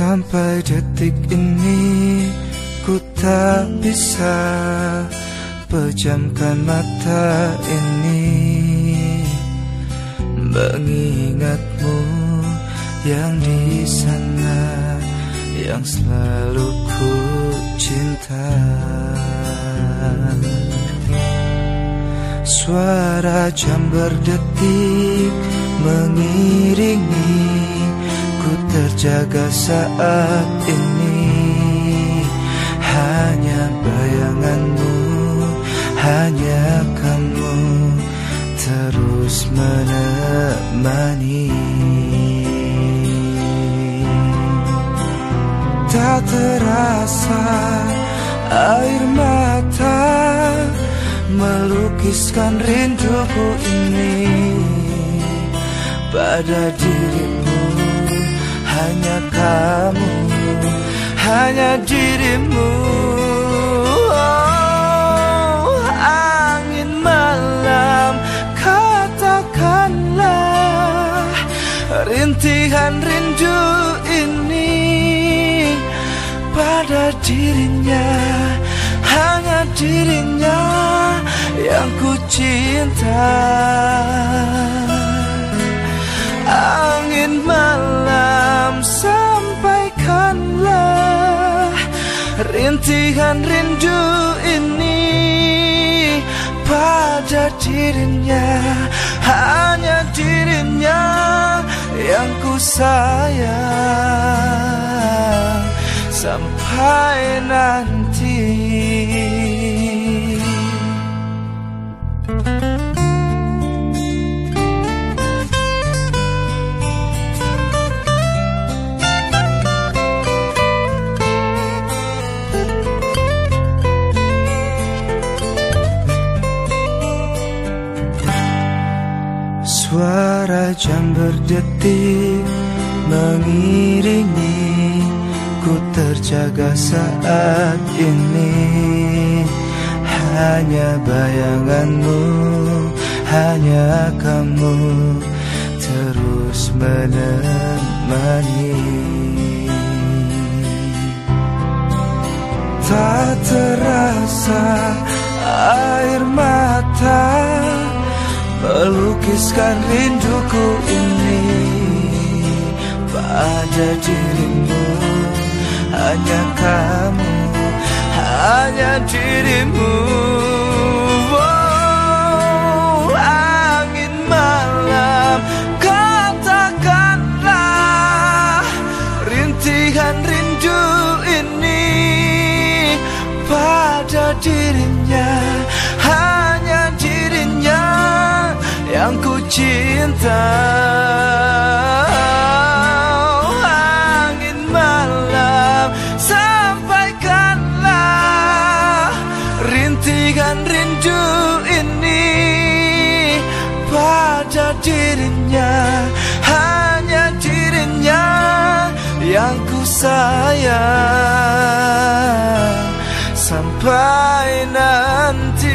Sampai detik ini ku tak bisa pejamkan mata ini. Mengingatmu yang di sana Yang selalu ku cinta. Suara jam berdetik mengiringi terjaga saat ini. Hanya bayanganmu Hanya kamu Terus menemani. Tak terasa air mata Melukiskan rinduku ini Pada dirimu hanya kamu Hanya dirimu. Oh, Angin malam Katakanlah Rintihan rindu ini Pada dirinya. Hanya dirinya Yang ku cinta Rintihan rindu ini Pada dirinya Hanya dirinya Yang ku sayang. Sampai nanti jam berdetik mengiringi Ku terjaga saat ini. Hanya bayanganmu, hanya kamu Terus menemani. Tak terasa Melukiskan rinduku ini. Pada dirimu Hanya kamu Hanya dirimu. Oh, Angin malam Katakanlah Rintihan rindu ini Pada dirinya cinta Angin malam sampaikanlah Rintihan rindu ini Pada dirinya Hanya dirinya yang ku sayang. Sampai nanti